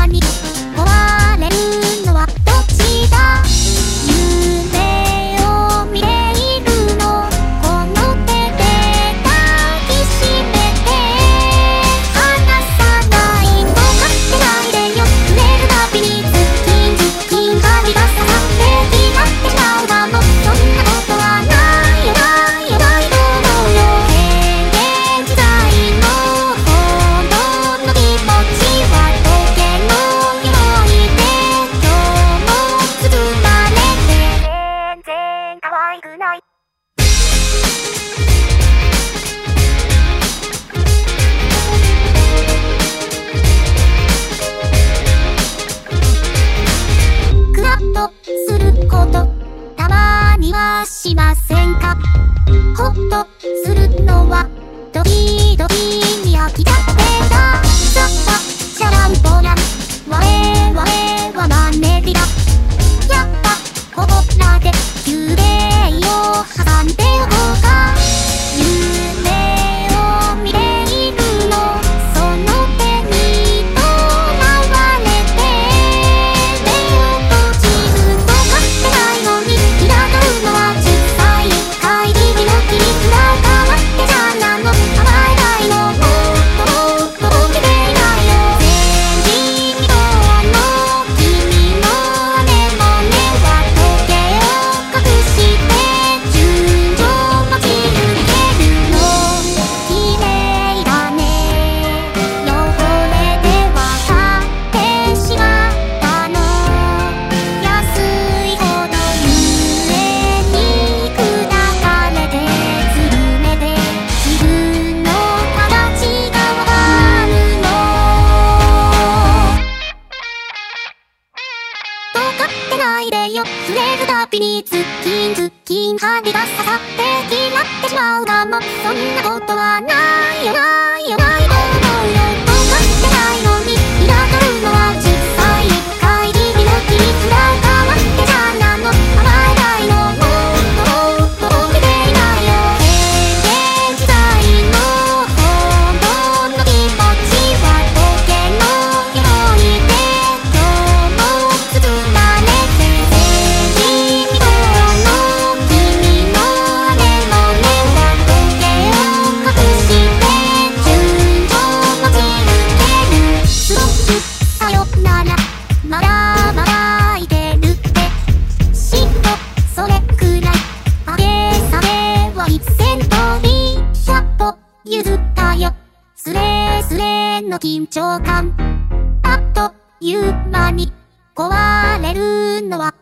money. 危ない。クラッとすることたまにはしませんか？ほっとするのはドキドキに飽きたないでよ。すれるたびにズッキンズッキン針が刺さって嫌ってしまうがも、そんなことはない。譲ったよ。スレスレの緊張感。あっという間に壊れるのは